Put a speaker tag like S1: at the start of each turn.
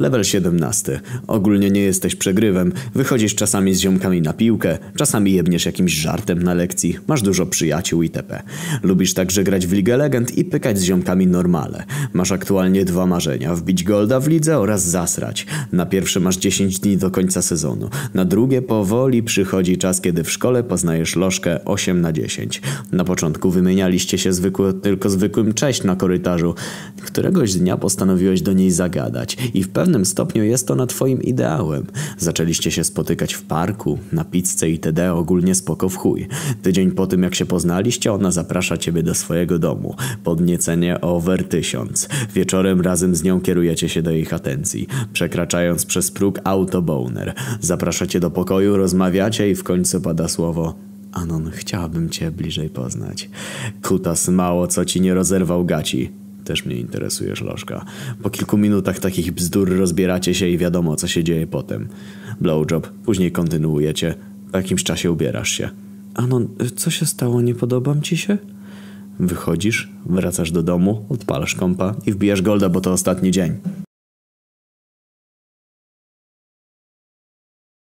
S1: Level 17. Ogólnie nie jesteś przegrywem. Wychodzisz czasami z ziomkami na piłkę, czasami jebniesz jakimś żartem na lekcji, masz dużo przyjaciół itp. Lubisz także grać w Ligę Legend i pykać z ziomkami normale. Masz aktualnie dwa marzenia. Wbić golda w lidze oraz zasrać. Na pierwsze masz 10 dni do końca sezonu. Na drugie powoli przychodzi czas, kiedy w szkole poznajesz lożkę 8 na 10. Na początku wymienialiście się zwykły, tylko zwykłym cześć na korytarzu. Któregoś dnia postanowiłeś do niej zagadać i w pewnym stopniu jest ona twoim ideałem. Zaczęliście się spotykać w parku, na pizzę itd. ogólnie spoko w chuj. Tydzień po tym jak się poznaliście, ona zaprasza ciebie do swojego domu. Podniecenie over 1000. Wieczorem razem z nią kierujecie się do ich atencji. Przekraczając przez próg autoboner. Zapraszacie do pokoju, rozmawiacie i w końcu pada słowo Anon, chciałabym cię bliżej poznać. Kutas mało co ci nie rozerwał gaci. Też mnie interesujesz, Lożka. Po kilku minutach takich bzdur rozbieracie się i wiadomo, co się dzieje potem. Blowjob, później kontynuujecie. Po jakimś czasie ubierasz się. Anon, co się stało? Nie podobam ci się? Wychodzisz, wracasz do domu, odpalasz kompa i wbijasz golda, bo to ostatni dzień.